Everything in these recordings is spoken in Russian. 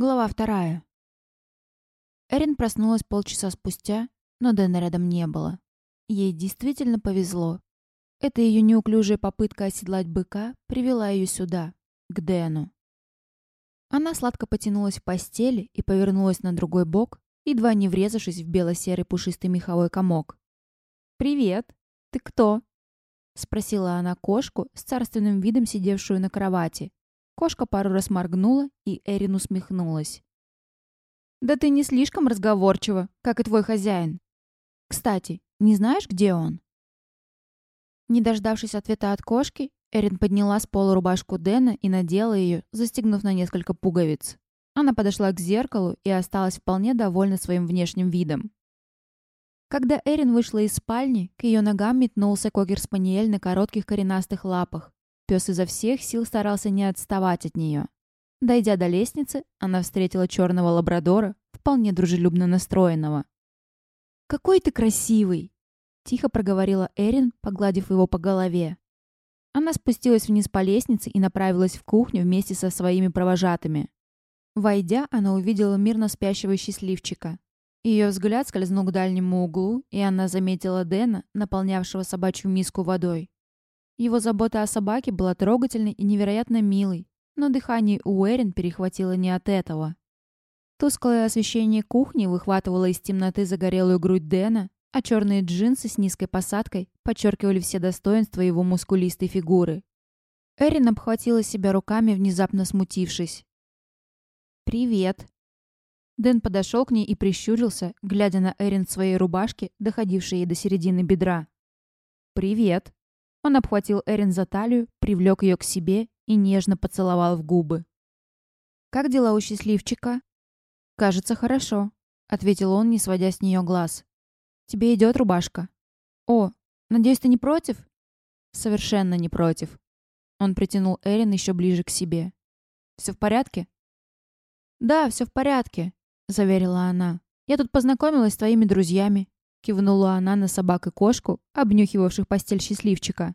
Глава вторая. Эрин проснулась полчаса спустя, но Дэна рядом не было. Ей действительно повезло. Эта ее неуклюжая попытка оседлать быка привела ее сюда, к Дэну. Она сладко потянулась в постели и повернулась на другой бок, едва не врезавшись в бело-серый пушистый меховой комок. «Привет! Ты кто?» — спросила она кошку с царственным видом, сидевшую на кровати, Кошка пару раз моргнула, и Эрин усмехнулась. «Да ты не слишком разговорчива, как и твой хозяин. Кстати, не знаешь, где он?» Не дождавшись ответа от кошки, Эрин подняла с пола рубашку Дэна и надела ее, застегнув на несколько пуговиц. Она подошла к зеркалу и осталась вполне довольна своим внешним видом. Когда Эрин вышла из спальни, к ее ногам метнулся кокер-спаниель на коротких коренастых лапах. Пес изо всех сил старался не отставать от нее. Дойдя до лестницы, она встретила черного лабрадора, вполне дружелюбно настроенного. «Какой ты красивый!» — тихо проговорила Эрин, погладив его по голове. Она спустилась вниз по лестнице и направилась в кухню вместе со своими провожатыми. Войдя, она увидела мирно спящего счастливчика. Ее взгляд скользнул к дальнему углу, и она заметила Дэна, наполнявшего собачью миску водой. Его забота о собаке была трогательной и невероятно милой, но дыхание у Уэрин перехватило не от этого. Тусклое освещение кухни выхватывало из темноты загорелую грудь Дэна, а черные джинсы с низкой посадкой подчеркивали все достоинства его мускулистой фигуры. Эрин обхватила себя руками, внезапно смутившись. «Привет». Дэн подошел к ней и прищурился, глядя на Эрин в своей рубашке, доходившей ей до середины бедра. «Привет», он обхватил Эрин за талию, привлек ее к себе и нежно поцеловал в губы. «Как дела у счастливчика?» «Кажется, хорошо», — ответил он, не сводя с нее глаз. «Тебе идет рубашка?» «О, надеюсь, ты не против?» «Совершенно не против». Он притянул Эрин еще ближе к себе. «Все в порядке?» «Да, все в порядке», — заверила она. «Я тут познакомилась с твоими друзьями. Кивнула она на собак и кошку, обнюхивавших постель счастливчика.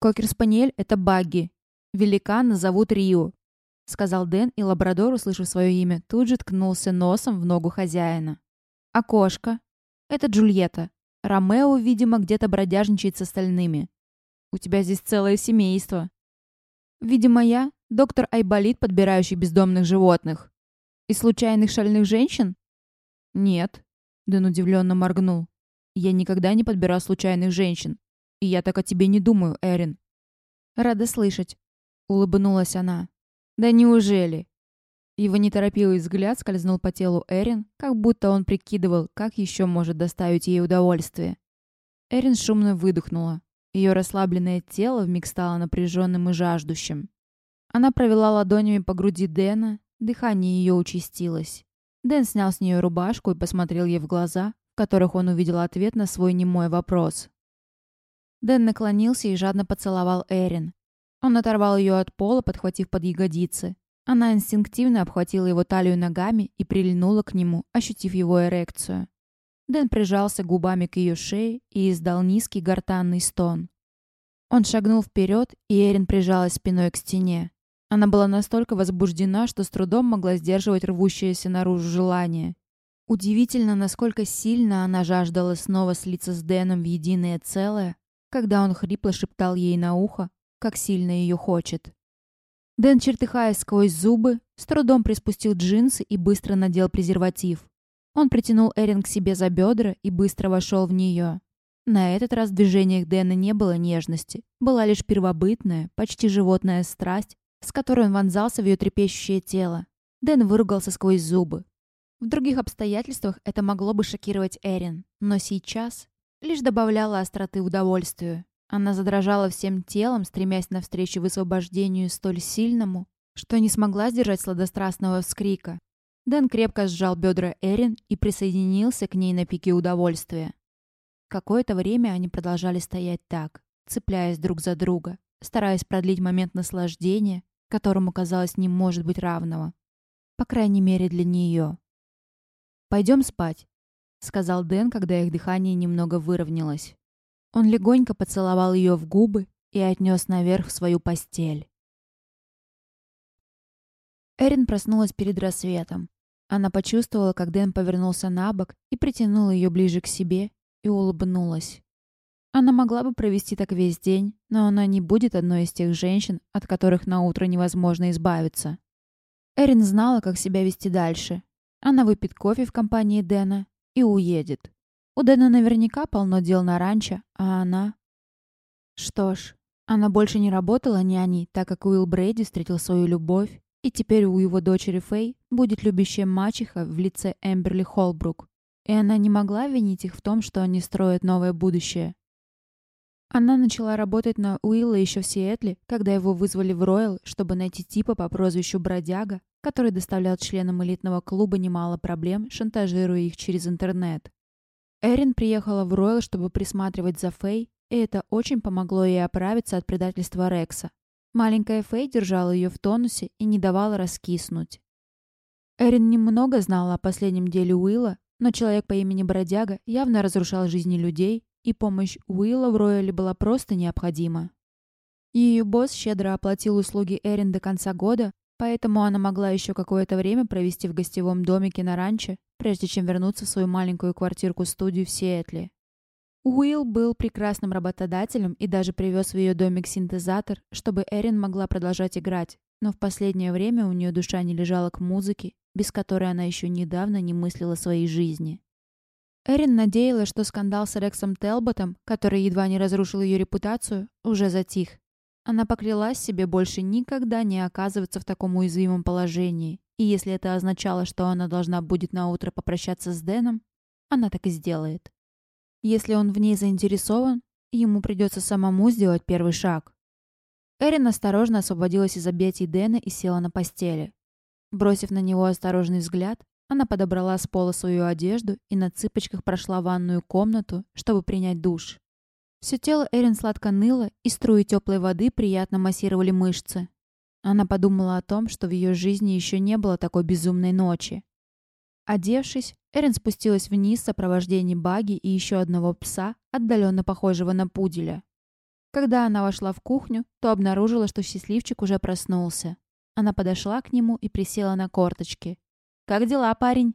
«Кокер-спаниель — это Багги. Великана зовут Рио», — сказал Дэн, и лабрадор, услышав свое имя, тут же ткнулся носом в ногу хозяина. «А кошка?» «Это Джульетта. Ромео, видимо, где-то бродяжничает с остальными. У тебя здесь целое семейство». «Видимо, я — доктор Айболит, подбирающий бездомных животных. И случайных шальных женщин?» «Нет», Дэн удивленно моргнул. «Я никогда не подбирал случайных женщин. И я так о тебе не думаю, Эрин». «Рада слышать», — улыбнулась она. «Да неужели?» Его неторопливый взгляд скользнул по телу Эрин, как будто он прикидывал, как еще может доставить ей удовольствие. Эрин шумно выдохнула. Ее расслабленное тело вмиг стало напряженным и жаждущим. Она провела ладонями по груди Дэна, дыхание ее участилось. Дэн снял с нее рубашку и посмотрел ей в глаза, в которых он увидел ответ на свой немой вопрос. Дэн наклонился и жадно поцеловал Эрин. Он оторвал ее от пола, подхватив под ягодицы. Она инстинктивно обхватила его талию ногами и прильнула к нему, ощутив его эрекцию. Дэн прижался губами к ее шее и издал низкий гортанный стон. Он шагнул вперед, и Эрин прижалась спиной к стене. Она была настолько возбуждена, что с трудом могла сдерживать рвущееся наружу желание. Удивительно, насколько сильно она жаждала снова слиться с Дэном в единое целое, когда он хрипло шептал ей на ухо, как сильно ее хочет. Дэн, чертыхаясь сквозь зубы, с трудом приспустил джинсы и быстро надел презерватив. Он притянул Эрин к себе за бедра и быстро вошел в нее. На этот раз в движениях Дэна не было нежности, была лишь первобытная, почти животная страсть, с которой он вонзался в ее трепещущее тело. Дэн выругался сквозь зубы. В других обстоятельствах это могло бы шокировать Эрин, но сейчас лишь добавляло остроты удовольствию. Она задрожала всем телом, стремясь навстречу высвобождению столь сильному, что не смогла сдержать сладострастного вскрика. Дэн крепко сжал бедра Эрин и присоединился к ней на пике удовольствия. Какое-то время они продолжали стоять так, цепляясь друг за друга, стараясь продлить момент наслаждения, которому, казалось, не может быть равного. По крайней мере, для нее. «Пойдем спать», — сказал Дэн, когда их дыхание немного выровнялось. Он легонько поцеловал ее в губы и отнес наверх в свою постель. Эрин проснулась перед рассветом. Она почувствовала, как Дэн повернулся на бок и притянул ее ближе к себе и улыбнулась. Она могла бы провести так весь день, но она не будет одной из тех женщин, от которых на утро невозможно избавиться. Эрин знала, как себя вести дальше. Она выпьет кофе в компании Дэна и уедет. У Дэна наверняка полно дел на ранчо, а она... Что ж, она больше не работала няней, так как Уилл Брейди встретил свою любовь, и теперь у его дочери Фэй будет любящая мачеха в лице Эмберли Холбрук. И она не могла винить их в том, что они строят новое будущее. Она начала работать на Уилла еще в Сиэтле, когда его вызвали в Роyal, чтобы найти типа по прозвищу Бродяга, который доставлял членам элитного клуба немало проблем, шантажируя их через интернет. Эрин приехала в Ройл, чтобы присматривать за Фэй, и это очень помогло ей оправиться от предательства Рекса. Маленькая Фэй держала ее в тонусе и не давала раскиснуть. Эрин немного знала о последнем деле Уилла, но человек по имени Бродяга явно разрушал жизни людей, и помощь Уилла в Рояле была просто необходима. Ее босс щедро оплатил услуги Эрин до конца года, поэтому она могла еще какое-то время провести в гостевом домике на ранчо, прежде чем вернуться в свою маленькую квартирку-студию в Сиэтле. Уилл был прекрасным работодателем и даже привез в ее домик синтезатор, чтобы Эрин могла продолжать играть, но в последнее время у нее душа не лежала к музыке, без которой она еще недавно не мыслила своей жизни. Эрин надеялась, что скандал с Рексом Телботом, который едва не разрушил ее репутацию, уже затих. Она поклялась себе больше никогда не оказываться в таком уязвимом положении, и если это означало, что она должна будет наутро попрощаться с Дэном, она так и сделает. Если он в ней заинтересован, ему придется самому сделать первый шаг. Эрин осторожно освободилась из объятий Дэна и села на постели. Бросив на него осторожный взгляд, она подобрала с пола свою одежду и на цыпочках прошла ванную комнату, чтобы принять душ. Все тело Эрин сладко ныло, и струи теплой воды приятно массировали мышцы. Она подумала о том, что в ее жизни еще не было такой безумной ночи. Одевшись, Эрин спустилась вниз в сопровождении Баги и еще одного пса, отдаленно похожего на пуделя. Когда она вошла в кухню, то обнаружила, что счастливчик уже проснулся. Она подошла к нему и присела на корточки. «Как дела, парень?»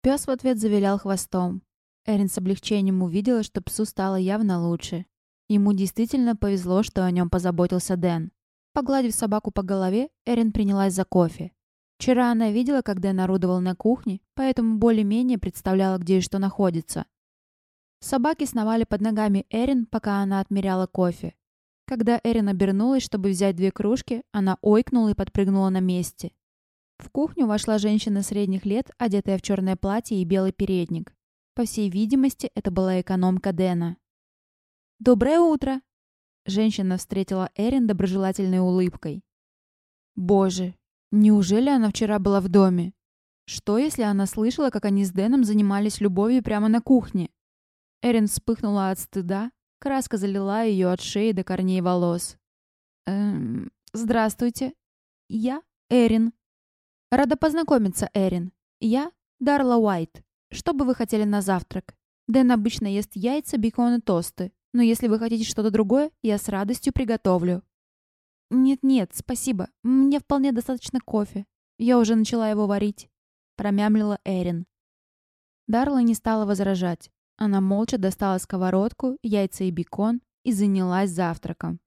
Пес в ответ завилял хвостом. Эрин с облегчением увидела, что псу стало явно лучше. Ему действительно повезло, что о нем позаботился Дэн. Погладив собаку по голове, Эрин принялась за кофе. Вчера она видела, как Дэн орудовал на кухне, поэтому более-менее представляла, где и что находится. Собаки сновали под ногами Эрин, пока она отмеряла кофе. Когда Эрин обернулась, чтобы взять две кружки, она ойкнула и подпрыгнула на месте. В кухню вошла женщина средних лет, одетая в черное платье и белый передник. По всей видимости, это была экономка Дэна. «Доброе утро!» Женщина встретила Эрин доброжелательной улыбкой. «Боже, Неужели она вчера была в доме? Что, если она слышала, как они с Дэном занимались любовью прямо на кухне? Эрин вспыхнула от стыда, краска залила ее от шеи до корней волос. «Эм, здравствуйте. Я Эрин. Рада познакомиться, Эрин. Я Дарла Уайт. Что бы вы хотели на завтрак? Дэн обычно ест яйца, бекон и тосты, но если вы хотите что-то другое, я с радостью приготовлю». «Нет-нет, спасибо. Мне вполне достаточно кофе. Я уже начала его варить», — промямлила Эрин. Дарла не стала возражать. Она молча достала сковородку, яйца и бекон и занялась завтраком.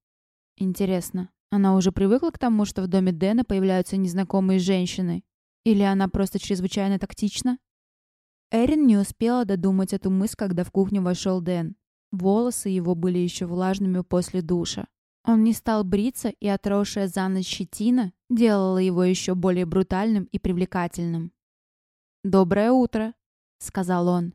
Интересно, она уже привыкла к тому, что в доме Дэна появляются незнакомые женщины? Или она просто чрезвычайно тактична? Эрин не успела додумать эту мысль, когда в кухню вошел Дэн. Волосы его были еще влажными после душа. Он не стал бриться, и отросшая за ночь щетина делала его еще более брутальным и привлекательным. «Доброе утро», — сказал он.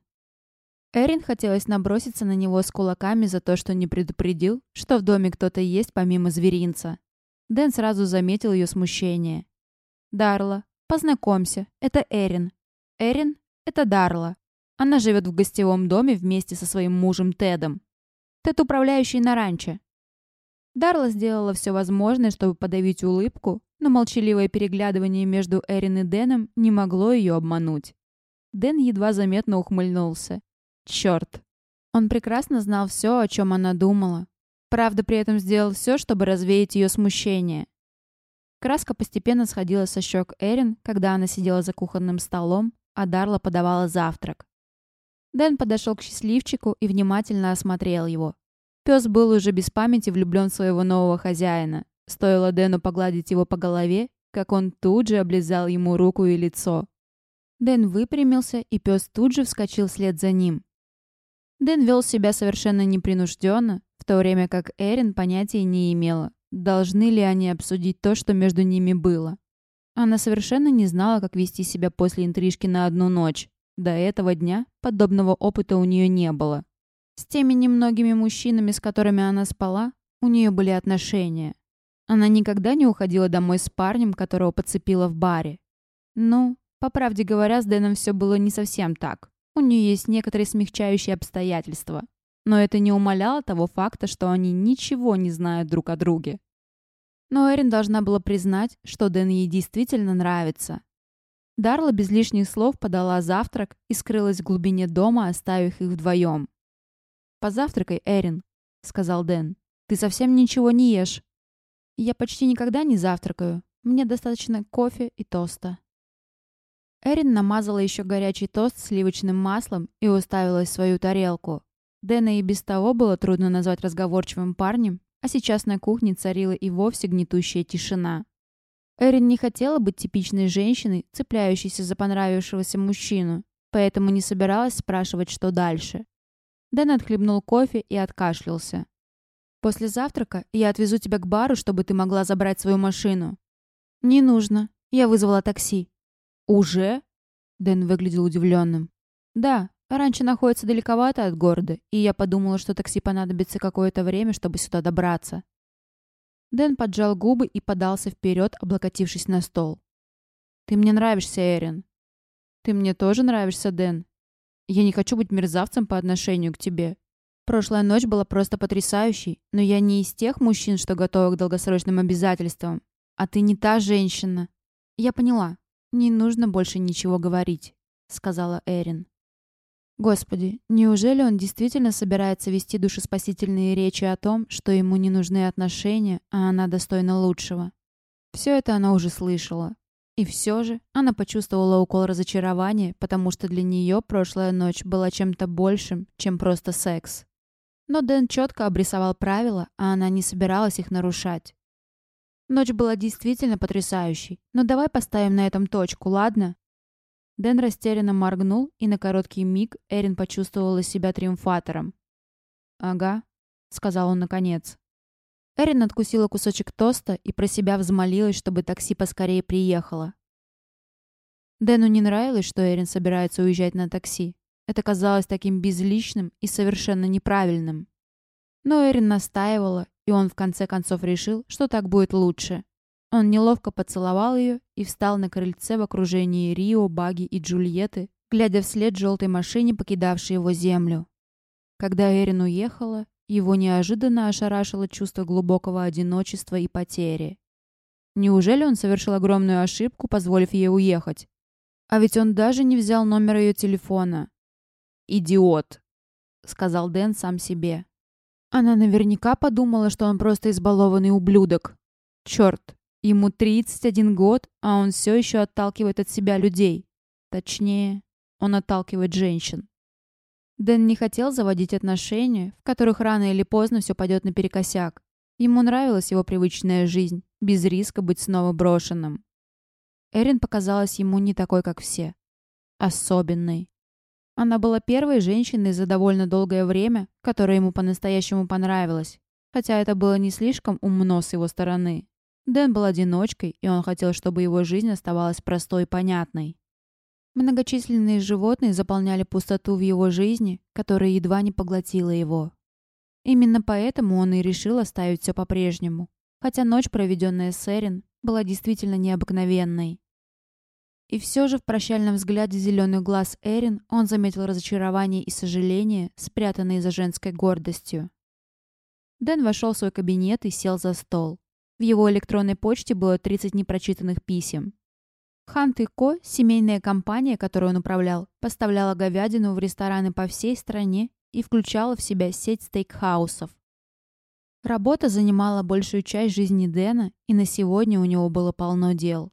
Эрин хотелось наброситься на него с кулаками за то, что не предупредил, что в доме кто-то есть помимо зверинца. Дэн сразу заметил ее смущение. «Дарла, познакомься, это Эрин. Эрин — это Дарла. Она живет в гостевом доме вместе со своим мужем Тедом. Тед управляющий на ранчо. Дарла сделала все возможное, чтобы подавить улыбку, но молчаливое переглядывание между Эрин и Дэном не могло ее обмануть. Дэн едва заметно ухмыльнулся. Черт. Он прекрасно знал все, о чем она думала. Правда, при этом сделал все, чтобы развеять ее смущение. Краска постепенно сходила со щек Эрин, когда она сидела за кухонным столом, а Дарла подавала завтрак. Дэн подошел к счастливчику и внимательно осмотрел его. Пес был уже без памяти влюблен в своего нового хозяина. Стоило Дэну погладить его по голове, как он тут же облизал ему руку и лицо. Дэн выпрямился, и пес тут же вскочил вслед за ним. Дэн вел себя совершенно непринужденно, в то время как Эрин понятия не имела, должны ли они обсудить то, что между ними было. Она совершенно не знала, как вести себя после интрижки на одну ночь. До этого дня подобного опыта у нее не было. С теми немногими мужчинами, с которыми она спала, у нее были отношения. Она никогда не уходила домой с парнем, которого подцепила в баре. Ну, по правде говоря, с Дэном все было не совсем так. У нее есть некоторые смягчающие обстоятельства. Но это не умаляло того факта, что они ничего не знают друг о друге. Но Эрин должна была признать, что Дэн ей действительно нравится. Дарла без лишних слов подала завтрак и скрылась в глубине дома, оставив их вдвоем. «Позавтракай, Эрин», — сказал Дэн. «Ты совсем ничего не ешь». «Я почти никогда не завтракаю. Мне достаточно кофе и тоста». Эрин намазала еще горячий тост сливочным маслом и уставилась в свою тарелку. Дэна и без того было трудно назвать разговорчивым парнем, а сейчас на кухне царила и вовсе гнетущая тишина. Эрин не хотела быть типичной женщиной, цепляющейся за понравившегося мужчину, поэтому не собиралась спрашивать, что дальше. Дэн отхлебнул кофе и откашлялся. «После завтрака я отвезу тебя к бару, чтобы ты могла забрать свою машину». «Не нужно. Я вызвала такси». «Уже?» Дэн выглядел удивленным. «Да, раньше находится далековато от города, и я подумала, что такси понадобится какое-то время, чтобы сюда добраться». Дэн поджал губы и подался вперед, облокотившись на стол. «Ты мне нравишься, Эрин». «Ты мне тоже нравишься, Дэн. Я не хочу быть мерзавцем по отношению к тебе. Прошлая ночь была просто потрясающей, но я не из тех мужчин, что готовы к долгосрочным обязательствам. А ты не та женщина». «Я поняла. «Не нужно больше ничего говорить», — сказала Эрин. Господи, неужели он действительно собирается вести душеспасительные речи о том, что ему не нужны отношения, а она достойна лучшего? Все это она уже слышала. И все же она почувствовала укол разочарования, потому что для нее прошлая ночь была чем-то большим, чем просто секс. Но Дэн четко обрисовал правила, а она не собиралась их нарушать. Ночь была действительно потрясающей. Но давай поставим на этом точку, ладно?» Дэн растерянно моргнул, и на короткий миг Эрин почувствовала себя триумфатором. «Ага», — сказал он наконец. Эрин откусила кусочек тоста и про себя взмолилась, чтобы такси поскорее приехало. Дэну не нравилось, что Эрин собирается уезжать на такси. Это казалось таким безличным и совершенно неправильным. Но Эрин настаивала, и он в конце концов решил, что так будет лучше. Он неловко поцеловал ее и встал на крыльце в окружении Рио, Баги и Джульетты, глядя вслед желтой машине, покидавшей его землю. Когда Эрин уехала, его неожиданно ошарашило чувство глубокого одиночества и потери. Неужели он совершил огромную ошибку, позволив ей уехать? А ведь он даже не взял номер ее телефона. «Идиот», — сказал Дэн сам себе. Она наверняка подумала, что он просто избалованный ублюдок. Черт, ему 31 год, а он все еще отталкивает от себя людей. Точнее, он отталкивает женщин. Дэн не хотел заводить отношения, в которых рано или поздно все пойдет наперекосяк. Ему нравилась его привычная жизнь, без риска быть снова брошенным. Эрин показалась ему не такой, как все. Особенной. Она была первой женщиной за довольно долгое время, которая ему по-настоящему понравилась. Хотя это было не слишком умно с его стороны. Дэн был одиночкой, и он хотел, чтобы его жизнь оставалась простой и понятной. Многочисленные животные заполняли пустоту в его жизни, которая едва не поглотила его. Именно поэтому он и решил оставить все по-прежнему. Хотя ночь, проведенная с Эрин, была действительно необыкновенной. И все же в прощальном взгляде зеленых глаз Эрин он заметил разочарование и сожаление, спрятанные за женской гордостью. Дэн вошел в свой кабинет и сел за стол. В его электронной почте было 30 непрочитанных писем. Хант и Ко, семейная компания, которую он управлял, поставляла говядину в рестораны по всей стране и включала в себя сеть стейкхаусов. Работа занимала большую часть жизни Дэна, и на сегодня у него было полно дел.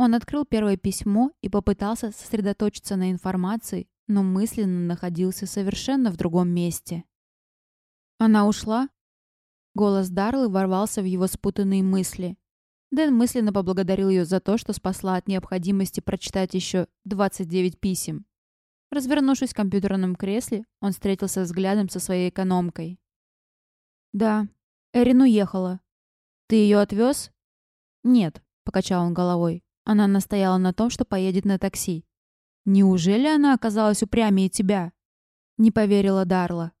Он открыл первое письмо и попытался сосредоточиться на информации, но мысленно находился совершенно в другом месте. «Она ушла?» Голос Дарлы ворвался в его спутанные мысли. Дэн мысленно поблагодарил ее за то, что спасла от необходимости прочитать еще 29 писем. Развернувшись в компьютерном кресле, он встретился взглядом со своей экономкой. «Да, Эрин уехала. Ты ее отвез?» «Нет», — покачал он головой. Она настояла на том, что поедет на такси. «Неужели она оказалась упрямее тебя?» Не поверила Дарла.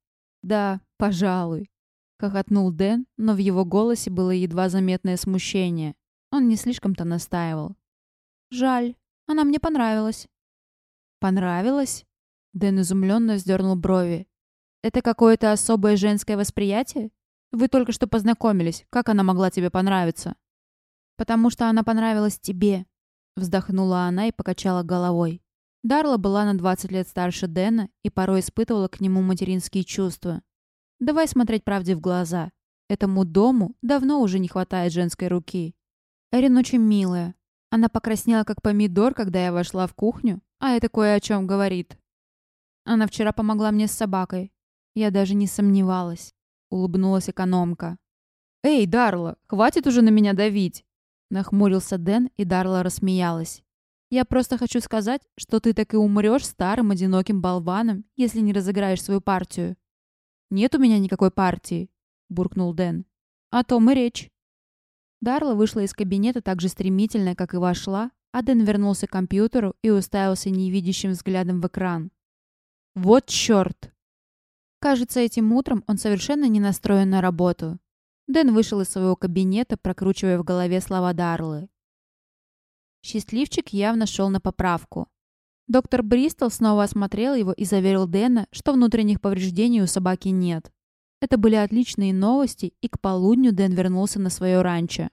«Да, пожалуй», — хохотнул Дэн, но в его голосе было едва заметное смущение. Он не слишком-то настаивал. «Жаль, она мне понравилась». «Понравилась?» Дэн изумленно вздернул брови. «Это какое-то особое женское восприятие? Вы только что познакомились. Как она могла тебе понравиться?» «Потому что она понравилась тебе», Вздохнула она и покачала головой. Дарла была на 20 лет старше Дэна и порой испытывала к нему материнские чувства. Давай смотреть правде в глаза. Этому дому давно уже не хватает женской руки. Эрин очень милая. Она покраснела, как помидор, когда я вошла в кухню, а это кое о чем говорит. Она вчера помогла мне с собакой. Я даже не сомневалась. Улыбнулась экономка. «Эй, Дарла, хватит уже на меня давить!» Нахмурился Дэн, и Дарла рассмеялась. «Я просто хочу сказать, что ты так и умрешь старым одиноким болваном, если не разыграешь свою партию». «Нет у меня никакой партии», — буркнул Дэн. «О том и речь». Дарла вышла из кабинета так же стремительно, как и вошла, а Дэн вернулся к компьютеру и уставился невидящим взглядом в экран. «Вот черт!» Кажется, этим утром он совершенно не настроен на работу. Дэн вышел из своего кабинета, прокручивая в голове слова Дарлы. Счастливчик явно шел на поправку. Доктор Бристол снова осмотрел его и заверил Дэна, что внутренних повреждений у собаки нет. Это были отличные новости, и к полудню Дэн вернулся на свое ранчо.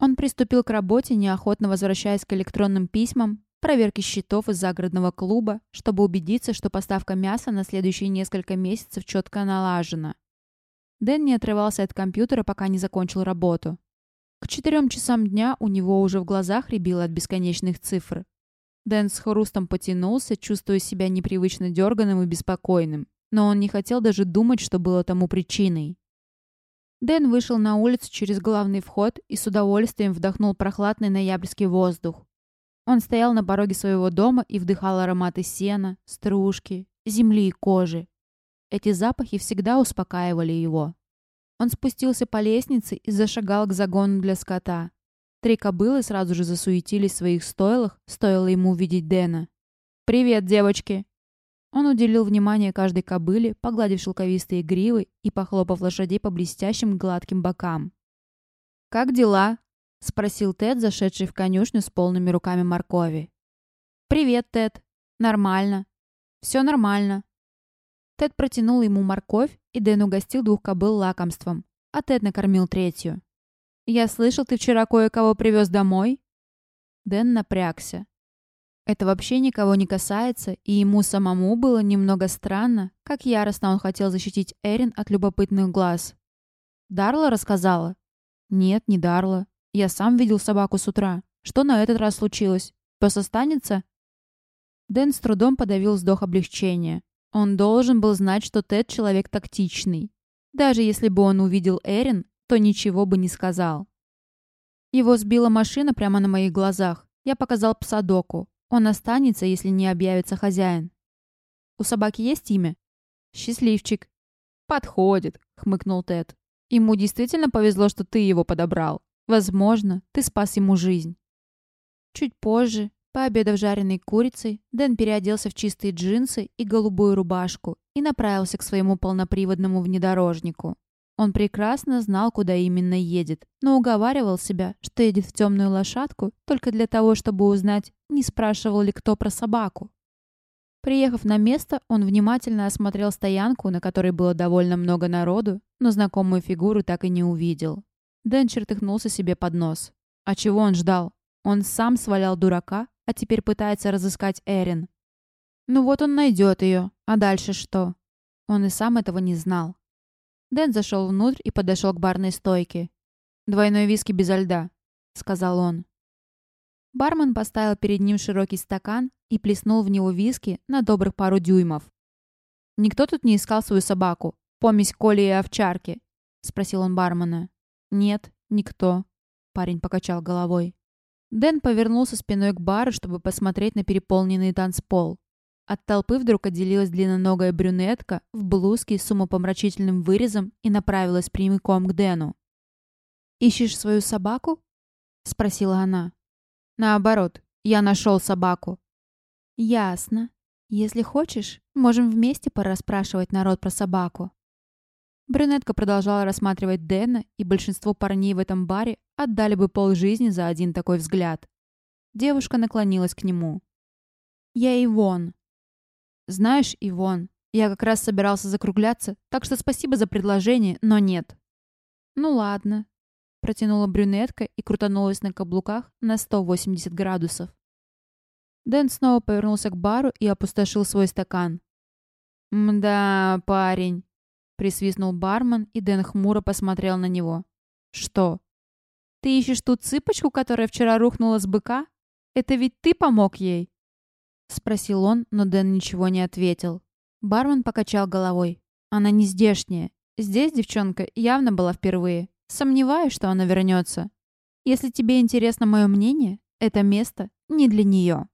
Он приступил к работе, неохотно возвращаясь к электронным письмам, проверке счетов из загородного клуба, чтобы убедиться, что поставка мяса на следующие несколько месяцев четко налажена. Дэн не отрывался от компьютера, пока не закончил работу. К четырем часам дня у него уже в глазах рябило от бесконечных цифр. Дэн с хрустом потянулся, чувствуя себя непривычно дерганым и беспокойным. Но он не хотел даже думать, что было тому причиной. Дэн вышел на улицу через главный вход и с удовольствием вдохнул прохладный ноябрьский воздух. Он стоял на пороге своего дома и вдыхал ароматы сена, стружки, земли и кожи. Эти запахи всегда успокаивали его. Он спустился по лестнице и зашагал к загону для скота. Три кобылы сразу же засуетились в своих стойлах, стоило ему увидеть Дэна. «Привет, девочки!» Он уделил внимание каждой кобыле, погладив шелковистые гривы и похлопав лошадей по блестящим гладким бокам. «Как дела?» — спросил Тед, зашедший в конюшню с полными руками моркови. «Привет, Тед. Нормально. Все нормально. Тед протянул ему морковь, и Дэн угостил двух кобыл лакомством, а Тед накормил третью. «Я слышал, ты вчера кое-кого привез домой?» Дэн напрягся. Это вообще никого не касается, и ему самому было немного странно, как яростно он хотел защитить Эрин от любопытных глаз. «Дарла рассказала?» «Нет, не Дарла. Я сам видел собаку с утра. Что на этот раз случилось? Пес останется?» Дэн с трудом подавил вздох облегчения. Он должен был знать, что Тед человек тактичный. Даже если бы он увидел Эрин, то ничего бы не сказал. Его сбила машина прямо на моих глазах. Я показал пса доку. Он останется, если не объявится хозяин. У собаки есть имя? Счастливчик. Подходит, хмыкнул Тед. Ему действительно повезло, что ты его подобрал. Возможно, ты спас ему жизнь. Чуть позже, Пообедав жареной курицей, Дэн переоделся в чистые джинсы и голубую рубашку и направился к своему полноприводному внедорожнику. Он прекрасно знал, куда именно едет, но уговаривал себя, что едет в темную лошадку только для того, чтобы узнать, не спрашивал ли кто про собаку. Приехав на место, он внимательно осмотрел стоянку, на которой было довольно много народу, но знакомую фигуру так и не увидел. Дэн чертыхнулся себе под нос. А чего он ждал? Он сам свалял дурака, а теперь пытается разыскать Эрин. Ну вот он найдет ее, а дальше что? Он и сам этого не знал. Дэн зашел внутрь и подошел к барной стойке. «Двойной виски без льда», — сказал он. Бармен поставил перед ним широкий стакан и плеснул в него виски на добрых пару дюймов. «Никто тут не искал свою собаку? Помесь Коли и овчарки?» — спросил он бармена. «Нет, никто», — парень покачал головой. Дэн повернулся спиной к бару, чтобы посмотреть на переполненный танцпол. От толпы вдруг отделилась длинноногая брюнетка в блузке с умопомрачительным вырезом и направилась прямиком к Дэну. «Ищешь свою собаку?» — спросила она. «Наоборот, я нашел собаку». «Ясно. Если хочешь, можем вместе порасспрашивать народ про собаку». Брюнетка продолжала рассматривать Дэна, и большинство парней в этом баре отдали бы полжизни за один такой взгляд. Девушка наклонилась к нему. «Я Ивон». «Знаешь, Ивон, я как раз собирался закругляться, так что спасибо за предложение, но нет». «Ну ладно», — протянула брюнетка и крутанулась на каблуках на 180 градусов. Дэн снова повернулся к бару и опустошил свой стакан. «Мда, парень», Присвистнул бармен, и Дэн хмуро посмотрел на него. «Что? Ты ищешь ту цыпочку, которая вчера рухнула с быка? Это ведь ты помог ей?» Спросил он, но Дэн ничего не ответил. Бармен покачал головой. «Она не здешняя. Здесь девчонка явно была впервые. Сомневаюсь, что она вернется. Если тебе интересно мое мнение, это место не для нее».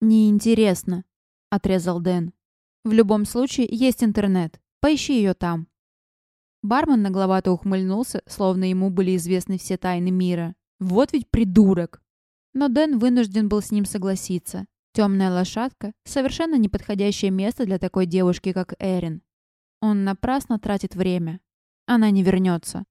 «Неинтересно», — отрезал Дэн. «В любом случае, есть интернет. Поищи ее там». Бармен нагловато ухмыльнулся, словно ему были известны все тайны мира. «Вот ведь придурок!» Но Дэн вынужден был с ним согласиться. Темная лошадка — совершенно неподходящее место для такой девушки, как Эрин. Он напрасно тратит время. Она не вернется.